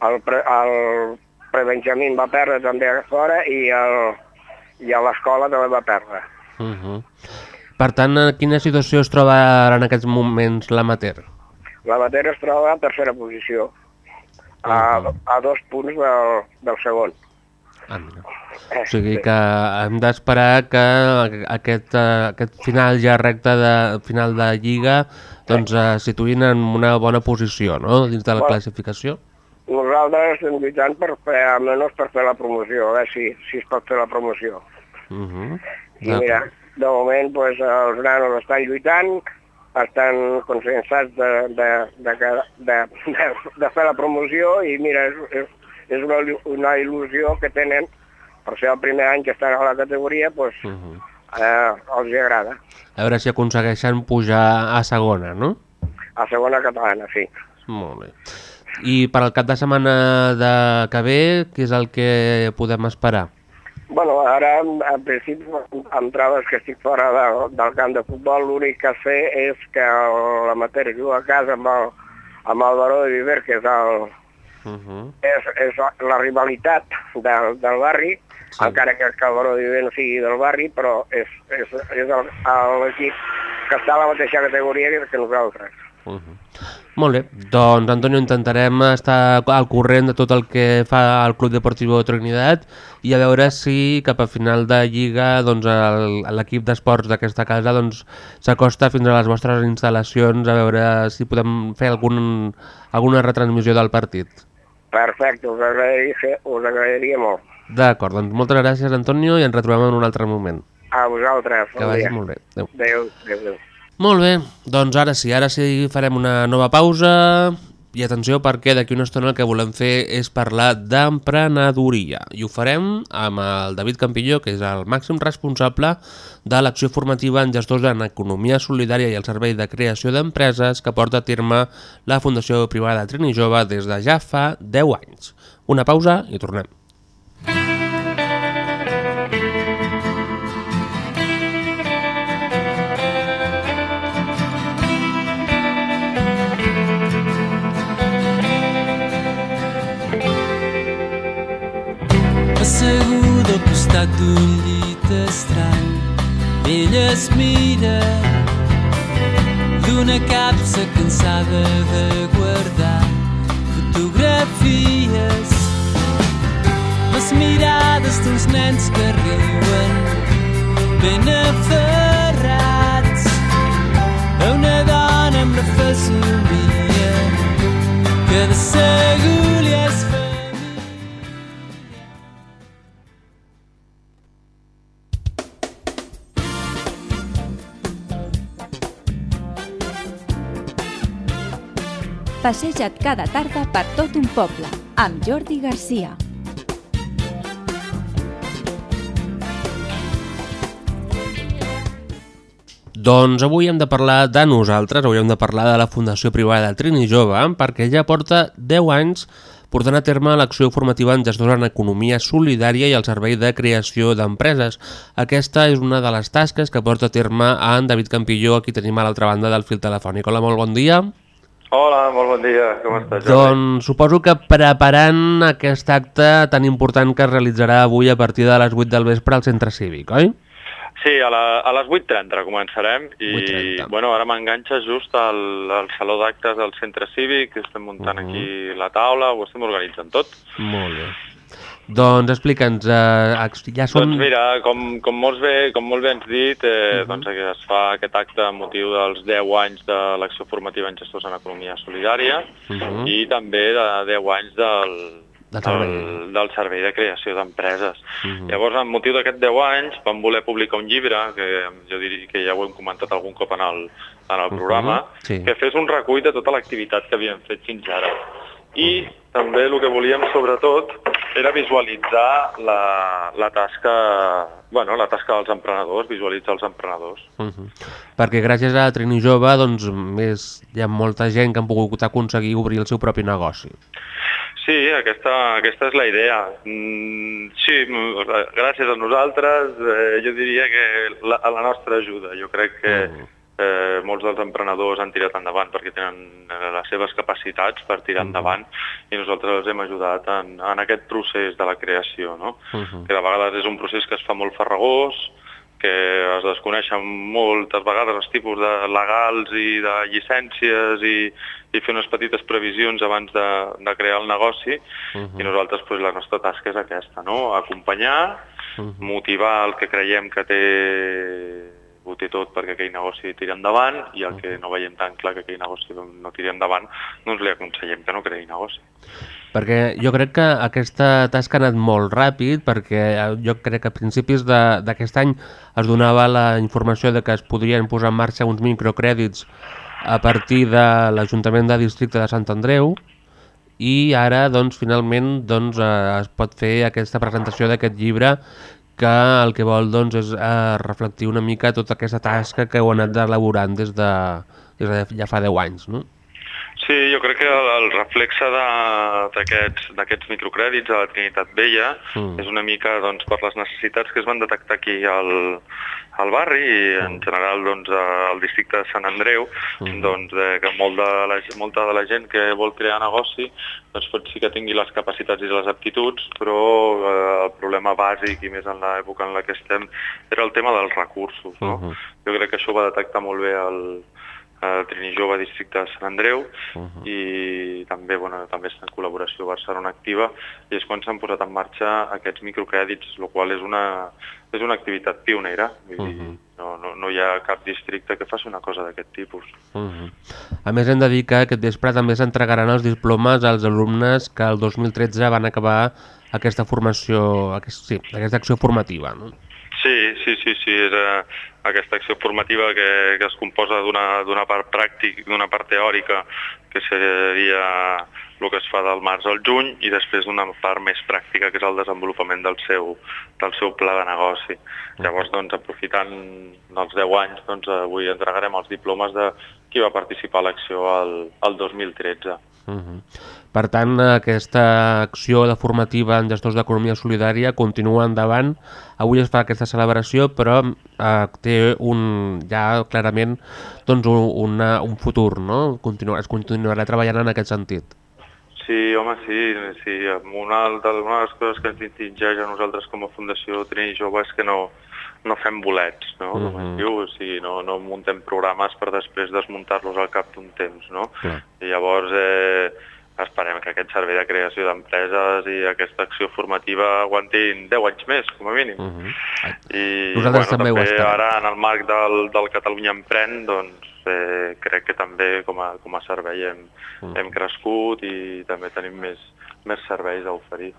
el, pre, el prebenjamín va perdre també a fora i, el, i a l'escola també va perdre. Uh -huh. Per tant, en quina situació es troba ara en aquests moments l'amater? La matèria es troba a tercera posició, a, a dos punts del, del segon. Ah, mira. O sigui que hem d'esperar que aquest, eh, aquest final ja recte de final de Lliga doncs eh, situïn en una bona posició, no?, dins de la Bueno. classificació. Nosaltres estem lluitant per fer, almenys per fer la promoció, a veure si, si es pot fer la promoció. Uh -huh. I mira, de moment pues, els nanos estan lluitant, estan conscienciats de, de, de, de, de, de fer la promoció i mira, és, és, una, una il·lusió que tenen per ser el primer any que estan a la categoria, pues, Uh -huh. eh, els agrada. A veure si aconsegueixen pujar a segona, no? A segona catalana, sí. Molt bé. I per al cap de setmana de que ve, què és el que podem esperar? Bueno, ara, en, principi, em trobes que estic fora de, del camp de futbol. L'únic que sé és que el- l'amater juga a casa amb el, amb el Baró de Viver, que és, el, Uh -huh. és, és la rivalitat del, del barri, sí. encara que, que el Baró de Viver no sigui del barri, però és, és, és l'equip que està a la mateixa categoria que nosaltres. Uh -huh. Molt bé, doncs Antonio intentarem estar al corrent de tot el que fa el Club Deportivo Trinitat i a veure si cap a final de Lliga doncs, l'equip d'esports d'aquesta casa doncs, s'acosta fins a les vostres instal·lacions a veure si podem fer algun, alguna retransmissió del partit. Perfecte, us agradaria, us agradaria molt. D'acord, doncs moltes gràcies Antonio i ens retrobem en un altre moment. A vosaltres. Que vagi dia. molt bé. Adéu. Adéu, adéu, adéu. Molt bé, doncs ara sí, ara sí farem una nova pausa i atenció perquè d'aquí una estona el que volem fer és parlar d'emprenedoria i ho farem amb el David Campillo, que és el màxim responsable de l'acció formativa en gestors en economia solidària i el servei de creació d'empreses que porta a terme la Fundació Privada Trini Jove des de ja fa 10 anys. Una pausa i tornem. Asseguda costat d'un llit estrany Ella es mira. D'una capsa cansada de guardar fotografies. Les mirades d'uns nens que riuen ben aferrats. A una dona amb la fesomia que de segur Passeja't cada tarda per tot un poble, amb Jordi Garcia. Doncs avui hem de parlar de nosaltres, avui hem de parlar de la Fundació Privada Trini Jove, perquè ja porta 10 anys portant a terme l'acció formativa en gestors en economia solidària i el servei de creació d'empreses. Aquesta és una de les tasques que porta a terme en David Campilló, aquí tenim a l'altra banda del fil telefònic. Hola, molt bon dia. Hola, molt bon dia. Com estàs, Jordi? Doncs suposo que preparant aquest acte tan important que es realitzarà avui a partir de les 8 del vespre al centre cívic, oi? Sí, a, la, a les 8.30 començarem i 8:30. bueno, ara m'enganxa just al, al saló d'actes del centre cívic, estem muntant Mhm. aquí la taula, ho estem organitzant tot. Molt bé. Doncs explica'ns, eh, ja són... Doncs mira, com, com, molts bé, com molt bé ens dit, eh, doncs que es fa aquest acte amb motiu dels 10 anys de l'acció formativa en gestors en economia solidària Mhm. i també de 10 anys del, Del servei. del, del servei de creació d'empreses. Mhm. Llavors, amb motiu d'aquests 10 anys, vam voler publicar un llibre, que jo diria que ja ho hem comentat algun cop en el, en el programa, sí. que fes un recull de tota l'activitat que havíem fet fins ara. I també el que volíem, sobretot, era visualitzar la, la tasca bueno, la tasca dels emprenedors, visualitzar els emprenedors. Mhm. Perquè gràcies a Trini Jove doncs, més, hi ha molta gent que han pogut aconseguir obrir el seu propi negoci. Sí, aquesta, aquesta és la idea. Mm, sí, mm, gràcies a nosaltres, eh, jo diria que la, a la nostra ajuda. Jo crec que eh, molts dels emprenedors han tirat endavant perquè tenen eh, les seves capacitats per tirar endavant i nosaltres els hem ajudat en, en aquest procés de la creació, no? que de vegades és un procés que es fa molt farragós, que es desconeixen moltes vegades els tipus de legals i de llicències i, i fer unes petites previsions abans de, de crear el negoci. I nosaltres pues, la nostra tasca és aquesta, no? acompanyar, motivar el que creiem que té ho té tot perquè aquell negoci tiri endavant i el que no veiem tan clar que aquell negoci no, no tiri endavant, doncs li aconsellem que no creï negoci. Perquè jo crec que aquesta tasca ha anat molt ràpid, perquè eh, jo crec que a principis de- d'aquest any es donava la informació de que es podrien posar en marxa uns microcrèdits a partir de l'Ajuntament de Districte de Sant Andreu i ara, doncs, finalment doncs, eh, es pot fer aquesta presentació d'aquest llibre que el que vol doncs, és eh, reflectir una mica tota aquesta tasca que heu anat elaborant des de, des de ja fa 10 anys, no? Sí, jo crec que el, el reflexe de- d'aquests microcrèdits a la Trinitat Vella Mm. és una mica doncs, per les necessitats que es van detectar aquí al, al barri i en general doncs, al districte de Sant Andreu, doncs, de, que molt de la, molta de la gent que vol crear negoci doncs, pot sí que tingui les capacitats i les aptituds, però eh, el problema bàsic, i més en l'època en la que estem, era el tema dels recursos. No? Mhm. Jo crec que això va detectar molt bé el, el Trini Jove Districte de Sant Andreu i també, bueno, també està en col·laboració Barcelona Activa i és quan s'han posat en marxa aquests microcrèdits, el qual és una, és una activitat pionera. Vull dir, no, no, no hi ha cap districte que faci una cosa d'aquest tipus. Mhm. A més, hem de dir que aquest vespre també s'entregaran els diplomes als alumnes que el 2013 van acabar aquesta formació, aquest, sí, aquesta acció formativa. No? Sí, sí, sí, sí, és eh, aquesta acció formativa que, que es composa d'una part pràctica, d'una part teòrica, que seria el que es fa del març al juny, i després d'una part més pràctica, que és el desenvolupament del seu, del seu pla de negoci. Llavors, doncs, aprofitant dels 10 anys, doncs, avui entregarem els diplomes de qui va participar a l'acció el, el 2013. Mhm. Per tant, aquesta acció de formativa en gestors d'economia solidària continua endavant. Avui es fa aquesta celebració, però eh, té un, ja clarament doncs, un, una, un futur, no? Continua, es continuarà treballant en aquest sentit. Sí, home, sí, sí. Una de, una de les coses que ens distingeix a nosaltres com a Fundació Trini Jove és que no, no fem bolets, no? Es diu, o sigui, no, no muntem programes per després desmuntar-los al cap d'un temps, no? Clar. I llavors eh, esperem que aquest servei de creació d'empreses i aquesta acció formativa aguantin 10 anys més, com a mínim. Mhm. I Nosaltres també ho també esperem. ara en el marc del, del Catalunya Emprèn doncs, eh, crec que també com a, com a servei hem, Mm. hem crescut i també tenim més, més serveis a oferir.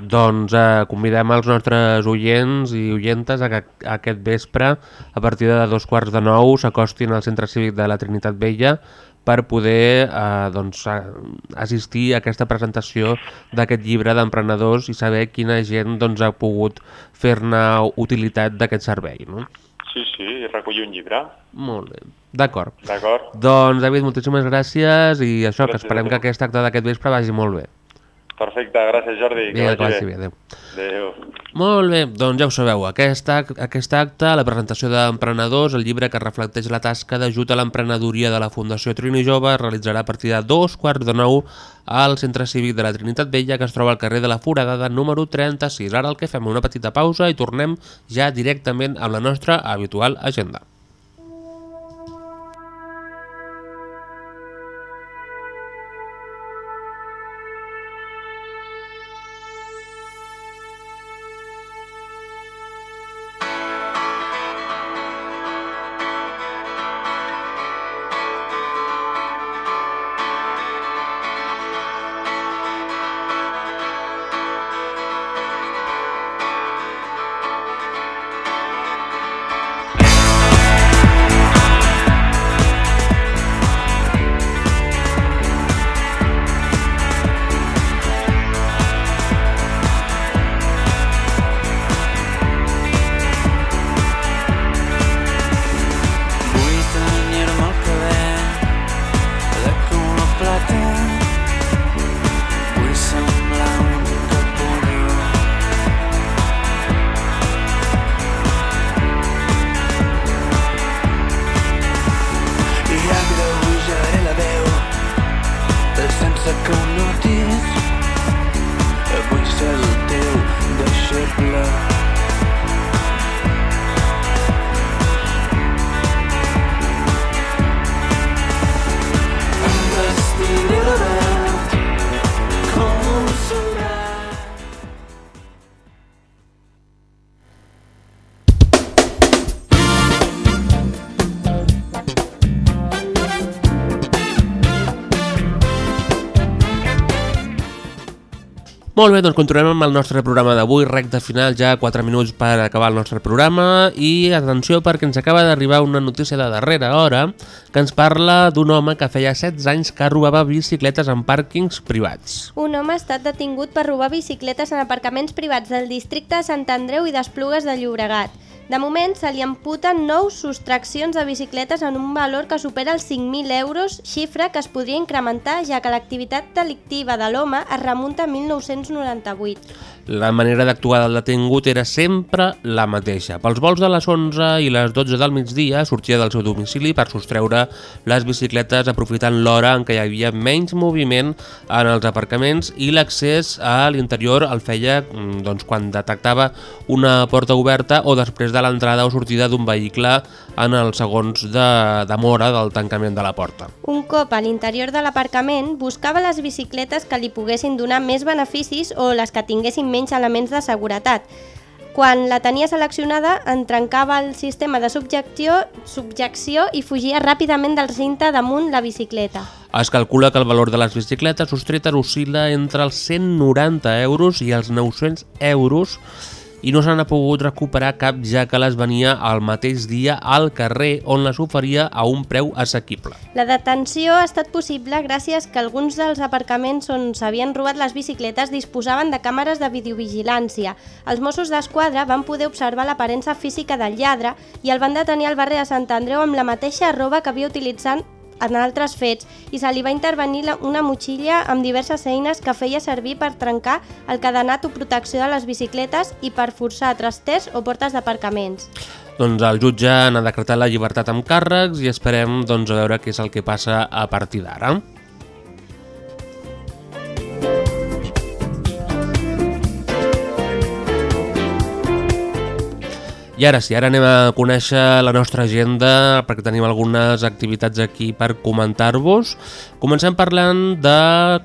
Doncs eh, convidem els nostres oients i oyentes a que aquest vespre, a partir de dos quarts de nou, s'acostin al Centre Cívic de la Trinitat Vella per poder eh, doncs, assistir a aquesta presentació d'aquest llibre d'emprenedors i saber quina gent doncs, ha pogut fer-ne utilitat d'aquest servei. No? Sí, sí, recollir un llibre. Molt bé. D'acord. D'acord? Doncs, David, moltíssimes gràcies i això, que Gràcies esperem a tu. que aquest acte d'aquest vespre vagi molt bé. Perfecte, gràcies Jordi. Vinga, que vagi bé, adéu. Adéu. Molt bé, doncs ja ho sabeu, aquest, aquest acte, la presentació d'emprenedors, el llibre que reflecteix la tasca d'ajut a l'emprenedoria de la Fundació Trini Jove, es realitzarà a partir de dos quarts de nou al Centre Cívic de la Trinitat Vella, que es troba al carrer de la Foradada número 36. Ara el que fem una petita pausa i tornem ja directament amb la nostra habitual agenda. Molt bé, doncs continuem amb el nostre programa d'avui, recte final, ja 4 minuts per acabar el nostre programa i atenció perquè ens acaba d'arribar una notícia de darrera hora que ens parla d'un home que feia 16 anys que robava bicicletes en pàrquings privats. Un home ha estat detingut per robar bicicletes en aparcaments privats del districte de Sant Andreu i d'Esplugues de Llobregat. De moment, se li emputen nou sostraccions de bicicletes en un valor que supera els 5.000 euros, xifra que es podria incrementar ja que l'activitat delictiva de l'home es remunta a 1998. La manera d'actuar del detingut era sempre la mateixa. Pels vols de les 11 i les 12 del migdia sortia del seu domicili per sostreure les bicicletes aprofitant l'hora en què hi havia menys moviment en els aparcaments i l'accés a l'interior el feia mm, doncs, quan detectava una porta oberta o després de l'entrada o sortida d'un vehicle en els segons de demora del tancament de la porta. Un cop a l'interior de l'aparcament, buscava les bicicletes que li poguessin donar més beneficis o les que tinguessin menys elements de seguretat. Quan la tenia seleccionada, en trencava el sistema de subjecció, subjecció i fugia ràpidament del cinta damunt la bicicleta. Es calcula que el valor de les bicicletes sostretes oscil·la entre els 190 euros i els 900 euros i no n'ha pogut recuperar cap ja que les venia al mateix dia al carrer on les oferia a un preu assequible. La detenció ha estat possible gràcies que alguns dels aparcaments on s'havien robat les bicicletes disposaven de càmeres de videovigilància. Els Mossos d'Esquadra van poder observar l'aparença física del lladre i el van detenir al barri de Sant Andreu amb la mateixa roba que havia utilitzat en altres fets i se li va intervenir una motxilla amb diverses eines que feia servir per trencar el cadenat o protecció de les bicicletes i per forçar trasters o portes d'aparcaments. Doncs el jutge n'ha decretat la llibertat amb càrrecs i esperem doncs, a veure què és el que passa a partir d'ara. I ara sí, ara anem a conèixer la nostra agenda perquè tenim algunes activitats aquí per comentar-vos. Comencem parlant de...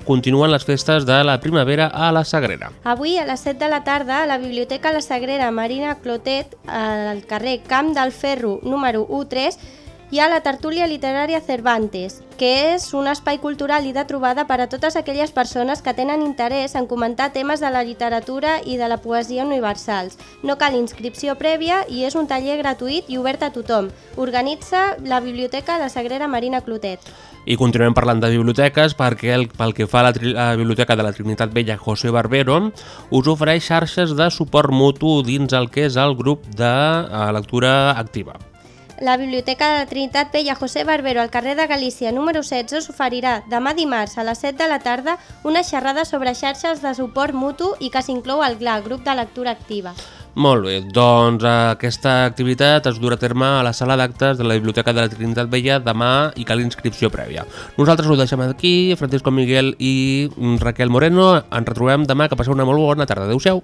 Continuen les festes de la primavera a la Sagrera. Avui a les 7 de la tarda a la Biblioteca La Sagrera Marina Clotet al carrer Camp del Ferro número 13 hi ha la tertúlia literària Cervantes, que és un espai cultural i de trobada per a totes aquelles persones que tenen interès en comentar temes de la literatura i de la poesia universals. No cal inscripció prèvia i és un taller gratuït i obert a tothom. Organitza la Biblioteca de Sagrera Marina Clotet. I continuem parlant de biblioteques perquè el, pel que fa a la, la Biblioteca de la Trinitat Vella José Barbero us ofereix xarxes de suport mutu dins el que és el grup de eh, lectura activa. La Biblioteca de la Trinitat Vella José Barbero al carrer de Galícia número 16 us oferirà demà dimarts a les 7 de la tarda una xerrada sobre xarxes de suport mutu i que s'inclou el GLA, grup de lectura activa. Molt bé, doncs aquesta activitat es durà a terme a la sala d'actes de la Biblioteca de la Trinitat Vella demà i cal inscripció prèvia. Nosaltres ho deixem aquí, Francisco Miguel i mm, Raquel Moreno. Ens retrobem demà, que passeu una molt bona tarda. Adéu-siau.